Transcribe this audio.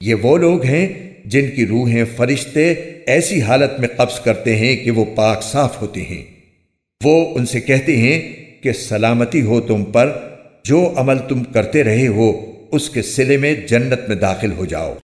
یہ وہ لوگ ہیں جن کی روحیں فرشتے ایسی حالت میں قبض کرتے ہیں کہ وہ پاک صاف ہوتی ہیں۔ وہ ان سے کہتے ہیں کہ سلامتی ہو تم پر، جو عمل تم کرتے رہے ہو، اس کے سلے میں جنت میں داخل ہو جاؤ۔